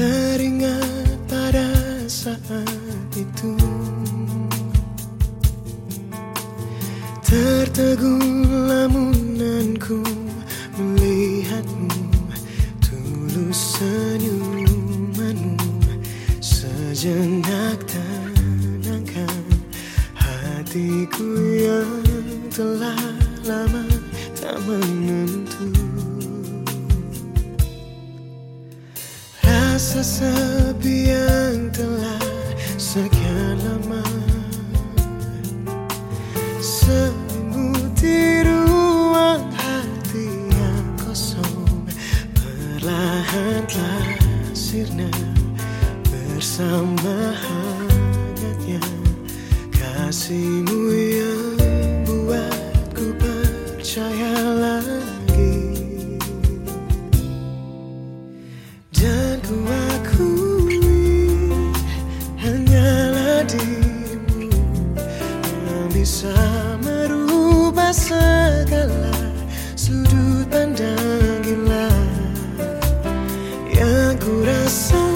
Teringat pada saat itu. Tertegun lamunanku melihatmu. Tulus senyumanmu Sejenak hatiku yang telah lama tak menentu. Rasa sepi yang telah sekian lama. Selimuti ruang hati yang kosong. Perlahan telah sirna Bersama. hangatnya Kasihmu yang buatku percaya lagi. Dan ku akui hanyalah dirimu Yang bisa merubah segala sudut pandang gila Yang ku rasakan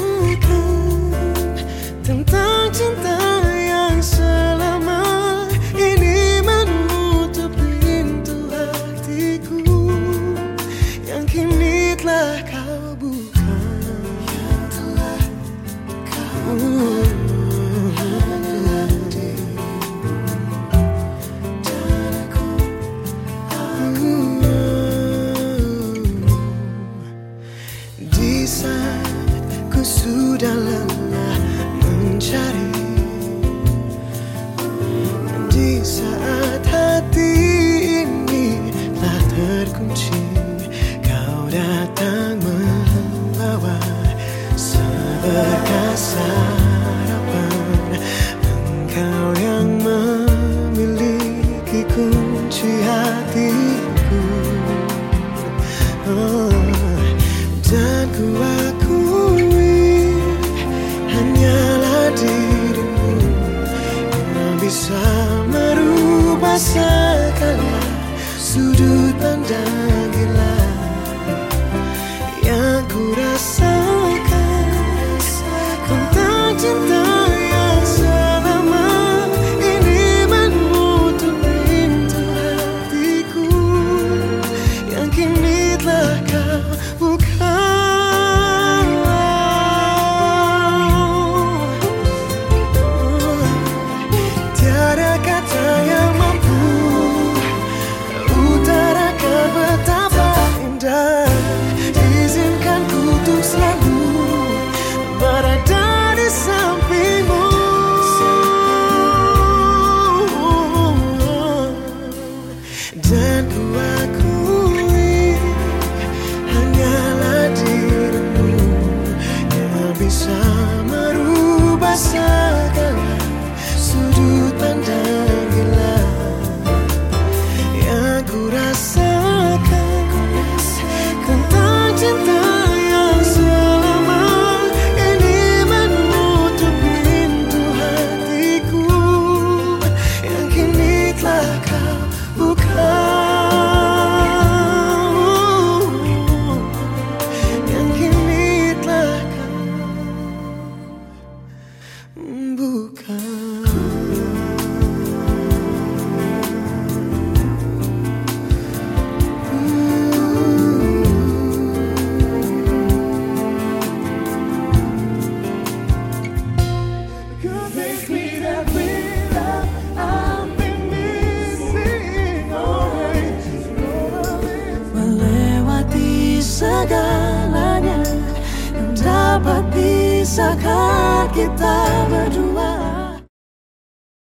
sudah lelah mencari. Di saat hati ini telah terkunci Kau datang membawa seberkas yang bisa bisa merubah segala sudut pandang pisahkan kita berdua